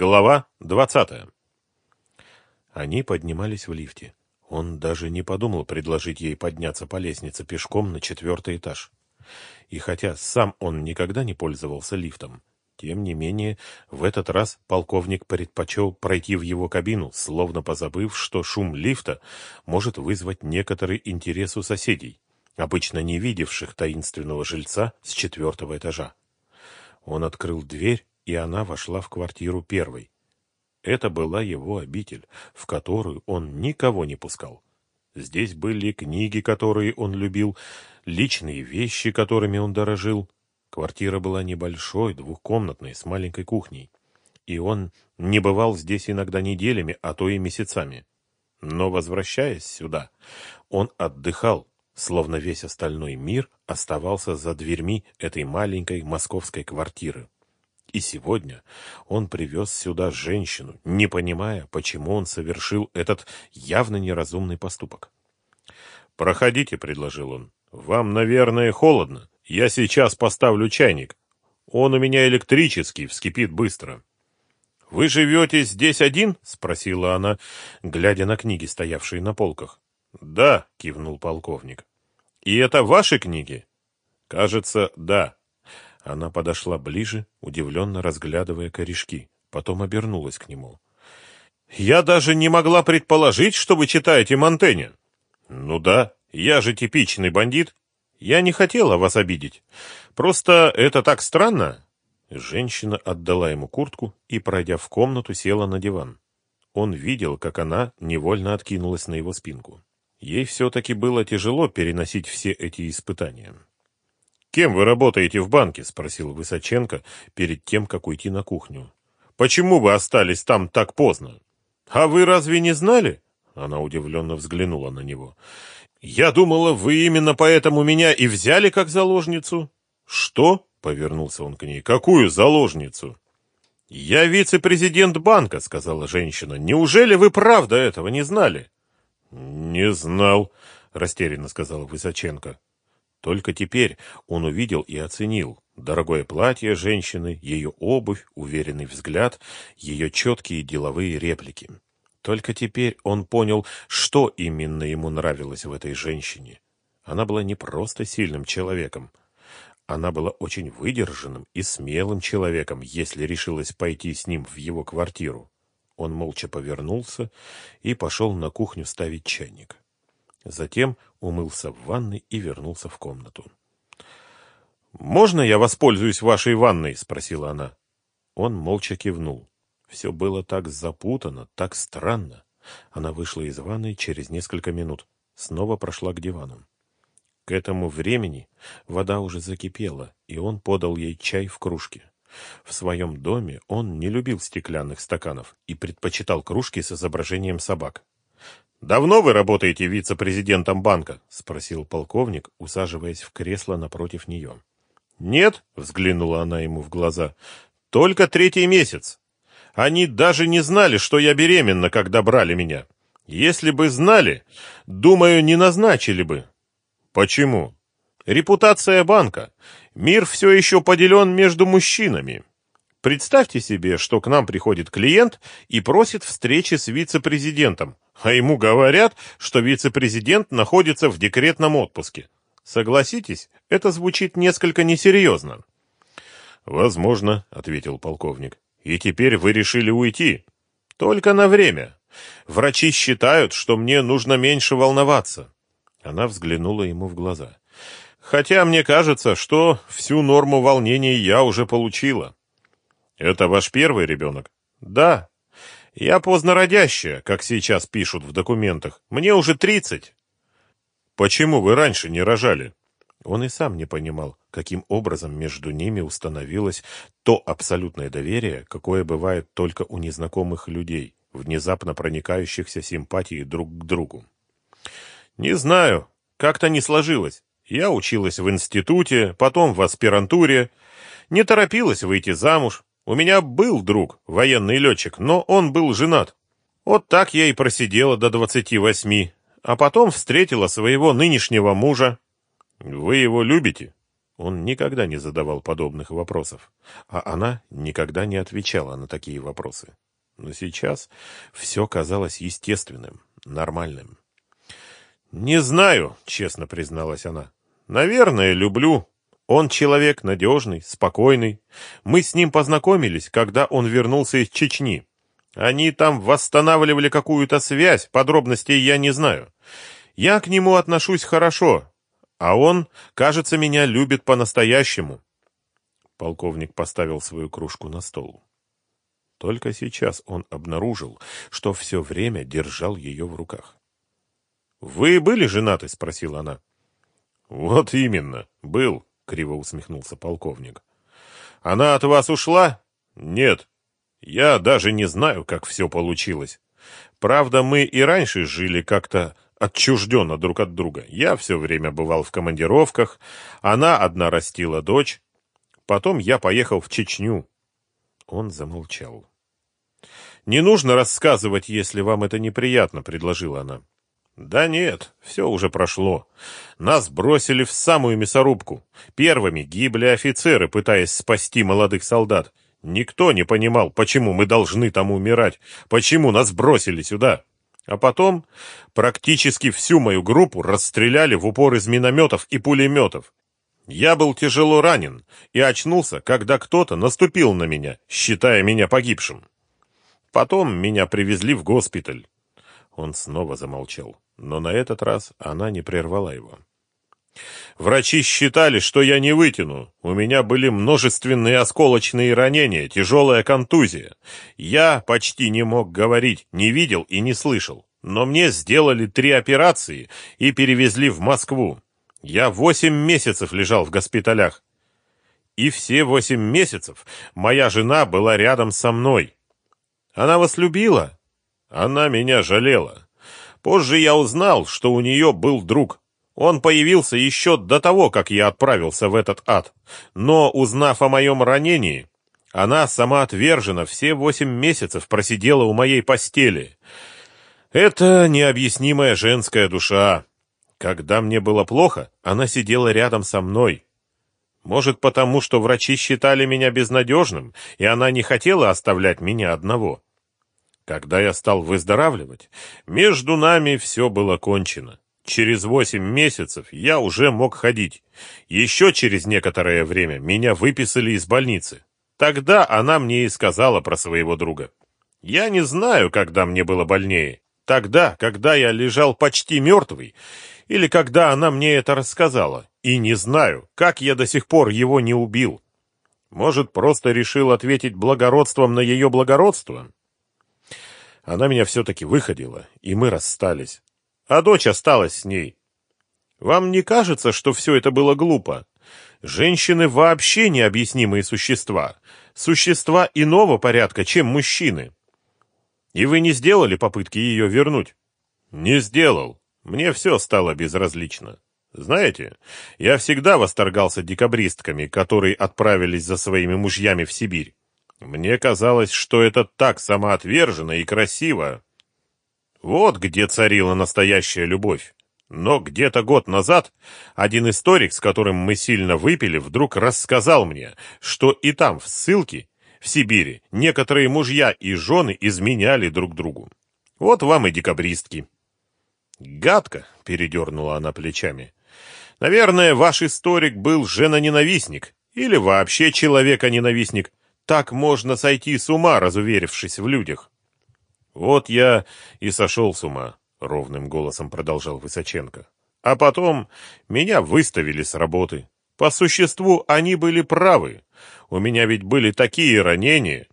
Глава двадцатая. Они поднимались в лифте. Он даже не подумал предложить ей подняться по лестнице пешком на четвертый этаж. И хотя сам он никогда не пользовался лифтом, тем не менее, в этот раз полковник предпочел пройти в его кабину, словно позабыв, что шум лифта может вызвать некоторый интерес у соседей, обычно не видевших таинственного жильца с четвертого этажа. Он открыл дверь, и она вошла в квартиру первой. Это была его обитель, в которую он никого не пускал. Здесь были книги, которые он любил, личные вещи, которыми он дорожил, Квартира была небольшой, двухкомнатной, с маленькой кухней. И он не бывал здесь иногда неделями, а то и месяцами. Но, возвращаясь сюда, он отдыхал, словно весь остальной мир оставался за дверьми этой маленькой московской квартиры. И сегодня он привез сюда женщину, не понимая, почему он совершил этот явно неразумный поступок. «Проходите», — предложил он. «Вам, наверное, холодно. Я сейчас поставлю чайник. Он у меня электрический, вскипит быстро. «Вы живете здесь один?» — спросила она, глядя на книги, стоявшие на полках. «Да», — кивнул полковник. «И это ваши книги?» «Кажется, да». Она подошла ближе, удивленно разглядывая корешки, потом обернулась к нему. «Я даже не могла предположить, что вы читаете Монтэня». «Ну да, я же типичный бандит. Я не хотела вас обидеть. Просто это так странно. Женщина отдала ему куртку и, пройдя в комнату, села на диван. Он видел, как она невольно откинулась на его спинку. Ей все-таки было тяжело переносить все эти испытания. «Кем вы работаете в банке?» — спросил Высоченко перед тем, как уйти на кухню. «Почему вы остались там так поздно?» «А вы разве не знали?» Она удивленно взглянула на него. «Я думала, вы именно поэтому меня и взяли как заложницу». «Что?» — повернулся он к ней. «Какую заложницу?» «Я вице-президент банка», — сказала женщина. «Неужели вы правда этого не знали?» «Не знал», — растерянно сказала Высоченко. Только теперь он увидел и оценил дорогое платье женщины, ее обувь, уверенный взгляд, ее четкие деловые реплики. Только теперь он понял, что именно ему нравилось в этой женщине. Она была не просто сильным человеком. Она была очень выдержанным и смелым человеком, если решилась пойти с ним в его квартиру. Он молча повернулся и пошел на кухню ставить чайник. Затем умылся в ванной и вернулся в комнату. «Можно я воспользуюсь вашей ванной?» — спросила она. Он молча кивнул. Все было так запутано, так странно. Она вышла из ванной через несколько минут. Снова прошла к дивану. К этому времени вода уже закипела, и он подал ей чай в кружке. В своем доме он не любил стеклянных стаканов и предпочитал кружки с изображением собак. «Давно вы работаете вице-президентом банка?» — спросил полковник, усаживаясь в кресло напротив нее. «Нет», — взглянула она ему в глаза, — «только третий месяц. Они даже не знали, что я беременна, когда брали меня. Если бы знали, думаю, не назначили бы. Почему? Репутация банка. Мир все еще поделен между мужчинами. Представьте себе, что к нам приходит клиент и просит встречи с вице-президентом, а ему говорят, что вице-президент находится в декретном отпуске. Согласитесь, это звучит несколько несерьезно. «Возможно», — ответил полковник. И теперь вы решили уйти? Только на время. Врачи считают, что мне нужно меньше волноваться. Она взглянула ему в глаза. Хотя мне кажется, что всю норму волнений я уже получила. Это ваш первый ребенок? Да. Я поздно родящая, как сейчас пишут в документах. Мне уже тридцать. Почему вы раньше не рожали? Он и сам не понимал, каким образом между ними установилось то абсолютное доверие, какое бывает только у незнакомых людей, внезапно проникающихся симпатией друг к другу. «Не знаю. Как-то не сложилось. Я училась в институте, потом в аспирантуре. Не торопилась выйти замуж. У меня был друг, военный летчик, но он был женат. Вот так я и просидела до двадцати восьми, а потом встретила своего нынешнего мужа, «Вы его любите?» Он никогда не задавал подобных вопросов, а она никогда не отвечала на такие вопросы. Но сейчас все казалось естественным, нормальным. «Не знаю», — честно призналась она. «Наверное, люблю. Он человек надежный, спокойный. Мы с ним познакомились, когда он вернулся из Чечни. Они там восстанавливали какую-то связь, подробностей я не знаю. Я к нему отношусь хорошо, а он, кажется, меня любит по-настоящему. Полковник поставил свою кружку на стол. Только сейчас он обнаружил, что все время держал ее в руках. «Вы были женаты?» — спросила она. «Вот именно, был», — криво усмехнулся полковник. «Она от вас ушла?» «Нет, я даже не знаю, как все получилось. Правда, мы и раньше жили как-то отчужденно друг от друга. Я все время бывал в командировках, она одна растила дочь. Потом я поехал в Чечню. Он замолчал. «Не нужно рассказывать, если вам это неприятно», — предложила она. «Да нет, все уже прошло. Нас бросили в самую мясорубку. Первыми гибли офицеры, пытаясь спасти молодых солдат. Никто не понимал, почему мы должны там умирать, почему нас бросили сюда. А потом практически всю мою группу расстреляли в упор из минометов и пулеметов. Я был тяжело ранен и очнулся, когда кто-то наступил на меня, считая меня погибшим. Потом меня привезли в госпиталь. Он снова замолчал, но на этот раз она не прервала его. Врачи считали, что я не вытяну. У меня были множественные осколочные ранения, тяжелая контузия. Я почти не мог говорить, не видел и не слышал. Но мне сделали три операции и перевезли в Москву. Я восемь месяцев лежал в госпиталях. И все восемь месяцев моя жена была рядом со мной. Она вас любила? Она меня жалела. Позже я узнал, что у нее был друг, он появился еще до того, как я отправился в этот ад. Но, узнав о моем ранении, она сама отвержена все восемь месяцев просидела у моей постели. Это необъяснимая женская душа. Когда мне было плохо, она сидела рядом со мной. Может, потому что врачи считали меня безнадежным, и она не хотела оставлять меня одного. Когда я стал выздоравливать, между нами все было кончено. Через восемь месяцев я уже мог ходить. Еще через некоторое время меня выписали из больницы. Тогда она мне и сказала про своего друга. Я не знаю, когда мне было больнее. Тогда, когда я лежал почти мертвый, или когда она мне это рассказала. И не знаю, как я до сих пор его не убил. Может, просто решил ответить благородством на ее благородство? Она меня все-таки выходила, и мы расстались а дочь осталась с ней. Вам не кажется, что все это было глупо? Женщины вообще необъяснимые существа, существа иного порядка, чем мужчины. И вы не сделали попытки ее вернуть? Не сделал. Мне все стало безразлично. Знаете, я всегда восторгался декабристками, которые отправились за своими мужьями в Сибирь. Мне казалось, что это так самоотверженно и красиво. Вот где царила настоящая любовь. Но где-то год назад один историк, с которым мы сильно выпили, вдруг рассказал мне, что и там, в ссылке, в Сибири, некоторые мужья и жены изменяли друг другу. Вот вам и декабристки. Гадко, передернула она плечами. Наверное, ваш историк был женоненавистник или вообще человека-ненавистник. Так можно сойти с ума, разуверившись в людях. Вот я и сошел с ума, ровным голосом продолжал Высоченко. А потом меня выставили с работы. По существу они были правы. У меня ведь были такие ранения.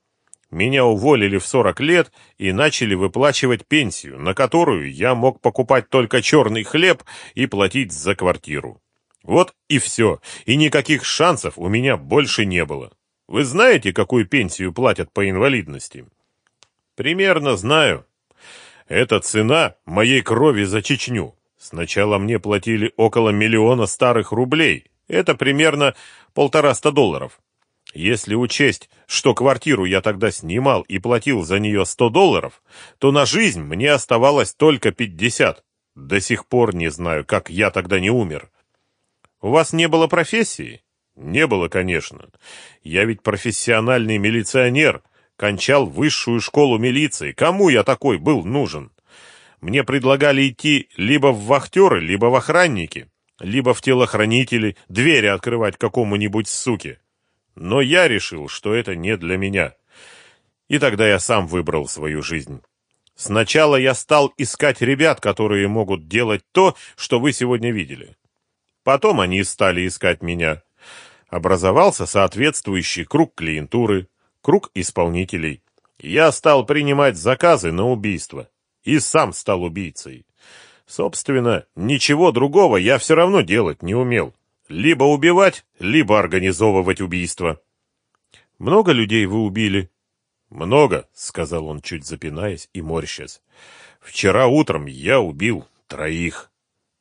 Меня уволили в 40 лет и начали выплачивать пенсию, на которую я мог покупать только черный хлеб и платить за квартиру. Вот и все, и никаких шансов у меня больше не было. Вы знаете, какую пенсию платят по инвалидности? Примерно знаю. Это цена моей крови за Чечню. Сначала мне платили около миллиона старых рублей. Это примерно полтораста долларов. Если учесть, что квартиру я тогда снимал и платил за нее сто долларов, то на жизнь мне оставалось только пятьдесят. До сих пор не знаю, как я тогда не умер. У вас не было профессии? Не было, конечно. Я ведь профессиональный милиционер, кончал высшую школу милиции. Кому я такой был нужен? Мне предлагали идти либо в вахтеры, либо в охранники, либо в телохранители, двери открывать какому-нибудь суке. Но я решил, что это не для меня. И тогда я сам выбрал свою жизнь. Сначала я стал искать ребят, которые могут делать то, что вы сегодня видели. Потом они стали искать меня. Образовался соответствующий круг клиентуры, круг исполнителей. Я стал принимать заказы на убийство. И сам стал убийцей. Собственно, ничего другого я все равно делать не умел. Либо убивать, либо организовывать убийство. Много людей вы убили? Много, сказал он, чуть запинаясь и морщась. Вчера утром я убил троих.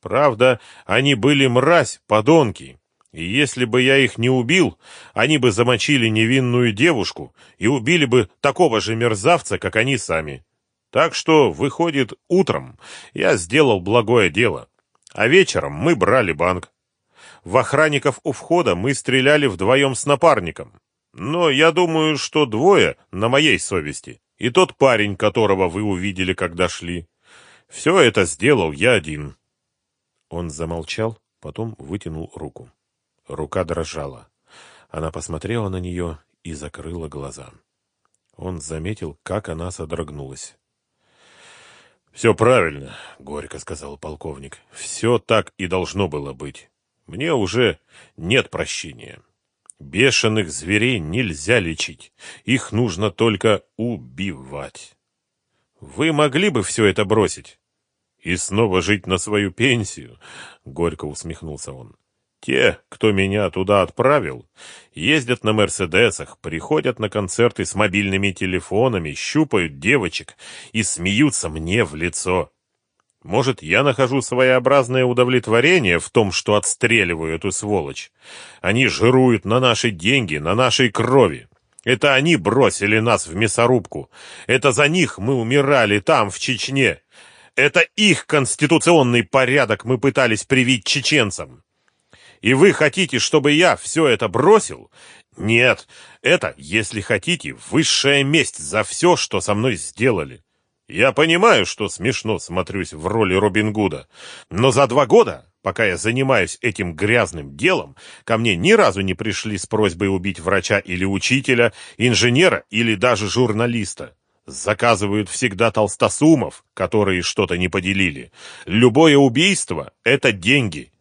Правда, они были мразь, подонки. И если бы я их не убил, они бы замочили невинную девушку и убили бы такого же мерзавца, как они сами. Так что, выходит, утром я сделал благое дело, а вечером мы брали банк. В охранников у входа мы стреляли вдвоем с напарником. Но я думаю, что двое на моей совести. И тот парень, которого вы увидели, когда шли. Все это сделал я один. Он замолчал, потом вытянул руку. Рука дрожала. Она посмотрела на нее и закрыла глаза. Он заметил, как она содрогнулась. «Все правильно», — горько сказал полковник. «Все так и должно было быть. Мне уже нет прощения. Бешеных зверей нельзя лечить. Их нужно только убивать. Вы могли бы все это бросить?» «И снова жить на свою пенсию?» — горько усмехнулся он. Те, кто меня туда отправил, ездят на «Мерседесах», приходят на концерты с мобильными телефонами, щупают девочек и смеются мне в лицо. Может, я нахожу своеобразное удовлетворение в том, что отстреливаю эту сволочь. Они жируют на наши деньги, на нашей крови. Это они бросили нас в мясорубку. Это за них мы умирали там, в Чечне. Это их конституционный порядок мы пытались привить чеченцам. И вы хотите, чтобы я все это бросил? Нет, это, если хотите, высшая месть за все, что со мной сделали. Я понимаю, что смешно смотрюсь в роли Робин Гуда, но за два года, пока я занимаюсь этим грязным делом, ко мне ни разу не пришли с просьбой убить врача или учителя, инженера или даже журналиста. Заказывают всегда толстосумов, которые что-то не поделили. Любое убийство — это деньги,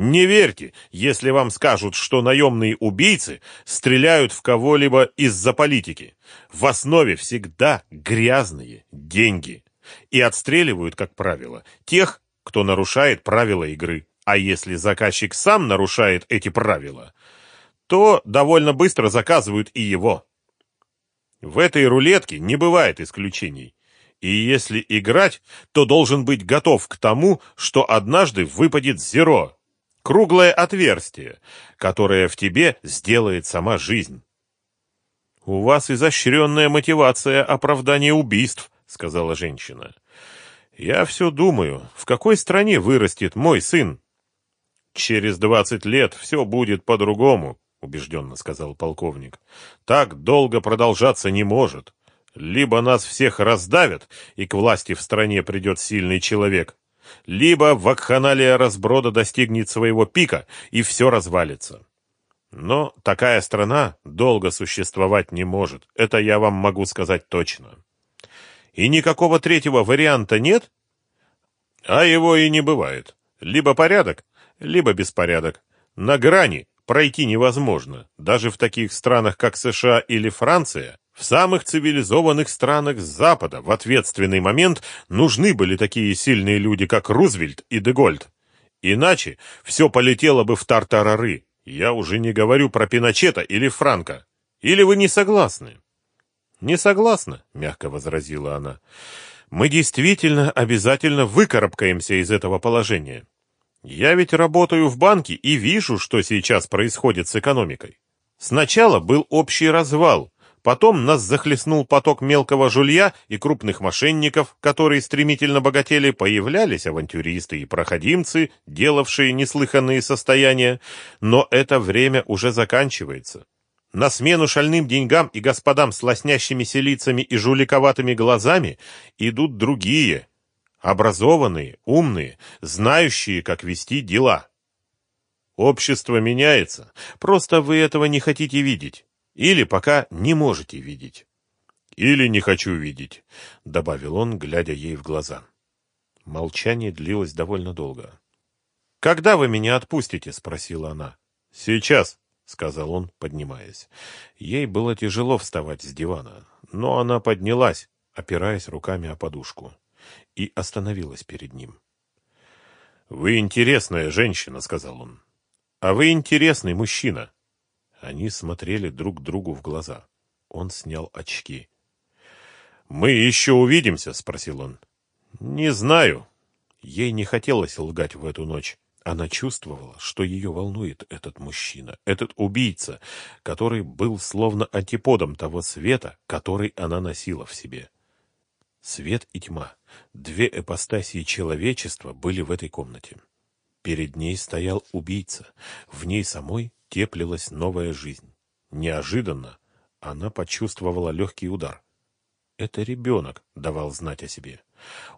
не верьте, если вам скажут, что наемные убийцы стреляют в кого-либо из-за политики. В основе всегда грязные деньги. И отстреливают, как правило, тех, кто нарушает правила игры. А если заказчик сам нарушает эти правила, то довольно быстро заказывают и его. В этой рулетке не бывает исключений. И если играть, то должен быть готов к тому, что однажды выпадет зеро, Круглое отверстие, которое в тебе сделает сама жизнь. «У вас изощренная мотивация оправдания убийств», — сказала женщина. «Я все думаю, в какой стране вырастет мой сын?» «Через двадцать лет все будет по-другому», — убежденно сказал полковник. «Так долго продолжаться не может. Либо нас всех раздавят, и к власти в стране придет сильный человек, либо вакханалия разброда достигнет своего пика, и все развалится. Но такая страна долго существовать не может, это я вам могу сказать точно. И никакого третьего варианта нет? А его и не бывает. Либо порядок, либо беспорядок. На грани пройти невозможно, даже в таких странах, как США или Франция, в самых цивилизованных странах Запада в ответственный момент нужны были такие сильные люди, как Рузвельт и Дегольд. Иначе все полетело бы в тартарары. Я уже не говорю про Пиночета или Франка. Или вы не согласны? Не согласна, мягко возразила она. Мы действительно обязательно выкарабкаемся из этого положения. Я ведь работаю в банке и вижу, что сейчас происходит с экономикой. Сначала был общий развал, Потом нас захлестнул поток мелкого жулья и крупных мошенников, которые стремительно богатели, появлялись авантюристы и проходимцы, делавшие неслыханные состояния, но это время уже заканчивается. На смену шальным деньгам и господам с лоснящимися лицами и жуликоватыми глазами идут другие, образованные, умные, знающие, как вести дела. Общество меняется, просто вы этого не хотите видеть. Или пока не можете видеть. Или не хочу видеть, добавил он, глядя ей в глаза. Молчание длилось довольно долго. Когда вы меня отпустите? спросила она. Сейчас, сказал он, поднимаясь. Ей было тяжело вставать с дивана, но она поднялась, опираясь руками о подушку, и остановилась перед ним. Вы интересная женщина, сказал он. А вы интересный мужчина. Они смотрели друг другу в глаза. Он снял очки. «Мы еще увидимся?» — спросил он. «Не знаю». Ей не хотелось лгать в эту ночь. Она чувствовала, что ее волнует этот мужчина, этот убийца, который был словно антиподом того света, который она носила в себе. Свет и тьма, две эпостасии человечества были в этой комнате. Перед ней стоял убийца, в ней самой теплилась новая жизнь. Неожиданно она почувствовала легкий удар. Это ребенок давал знать о себе.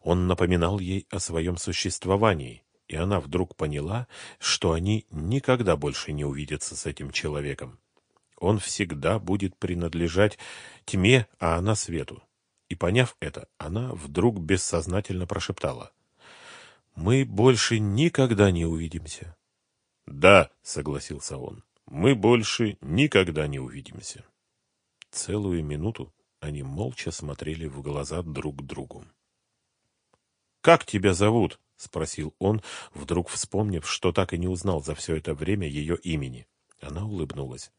Он напоминал ей о своем существовании, и она вдруг поняла, что они никогда больше не увидятся с этим человеком. Он всегда будет принадлежать тьме, а она свету. И поняв это, она вдруг бессознательно прошептала. «Мы больше никогда не увидимся». «Да», — согласился он, — «мы больше никогда не увидимся». Целую минуту они молча смотрели в глаза друг другу. «Как тебя зовут?» — спросил он, вдруг вспомнив, что так и не узнал за все это время ее имени. Она улыбнулась.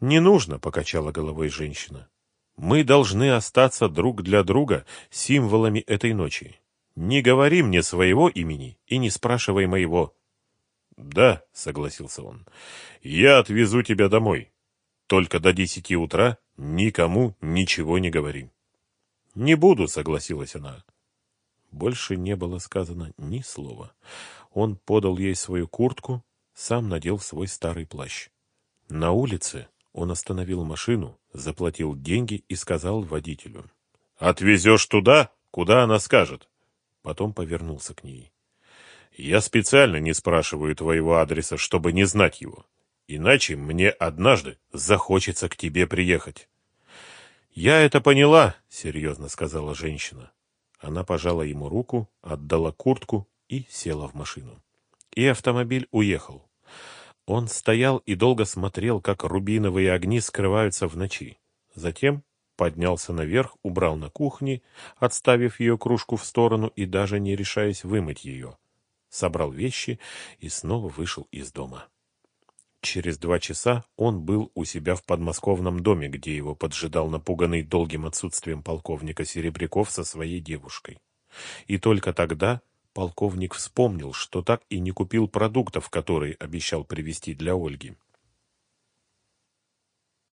«Не нужно», — покачала головой женщина. «Мы должны остаться друг для друга символами этой ночи. Не говори мне своего имени и не спрашивай моего. «Да», — согласился он, — «я отвезу тебя домой. Только до десяти утра никому ничего не говори». «Не буду», — согласилась она. Больше не было сказано ни слова. Он подал ей свою куртку, сам надел свой старый плащ. На улице он остановил машину, заплатил деньги и сказал водителю. «Отвезешь туда, куда она скажет». Потом повернулся к ней. Я специально не спрашиваю твоего адреса, чтобы не знать его. Иначе мне однажды захочется к тебе приехать. Я это поняла, серьезно сказала женщина. Она пожала ему руку, отдала куртку и села в машину. И автомобиль уехал. Он стоял и долго смотрел, как рубиновые огни скрываются в ночи. Затем поднялся наверх, убрал на кухне, отставив ее кружку в сторону и даже не решаясь вымыть ее собрал вещи и снова вышел из дома. Через два часа он был у себя в подмосковном доме, где его поджидал напуганный долгим отсутствием полковника Серебряков со своей девушкой. И только тогда полковник вспомнил, что так и не купил продуктов, которые обещал привезти для Ольги.